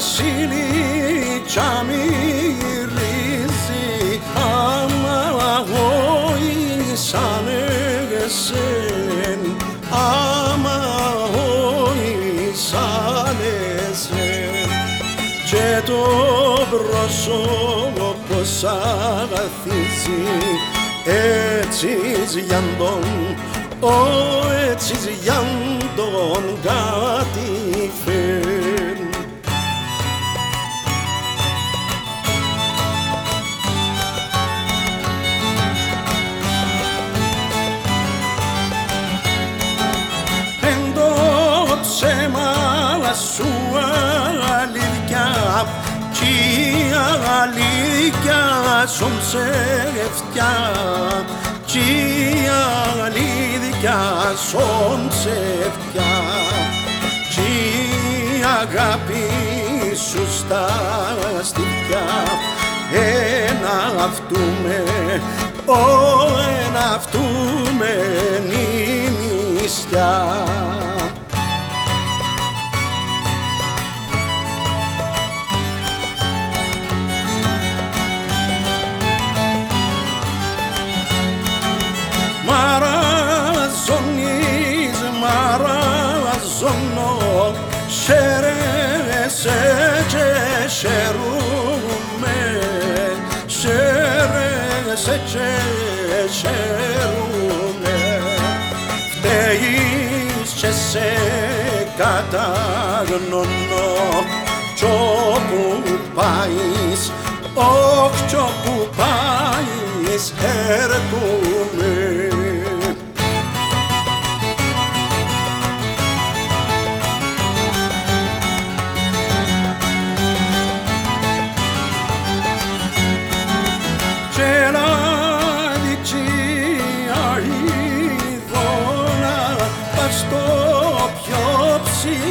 ξύλι τσάμι ρίζει άμα όχι σαν εσέν άμα όχι σαν εσέν και το πρόσωπο σαν αγαθίζει έτσι για τον ο έτσι για τον κάτι σου αλήθεια. Κι η αλήθεια σου ψεύτια κι η αλήθεια σου ψεύτια κι η αγάπη σου στα στοιχιά ένα αυτού με, ο ένα αυτού με νησιά. Μαραζονώ Σέρεσε και σέρουμε Σέρεσε και σέρουμε Φταίεις και σε καταγνώνω. Κι όπου πάεις, όχ κι όπου πάεις έρχομαι she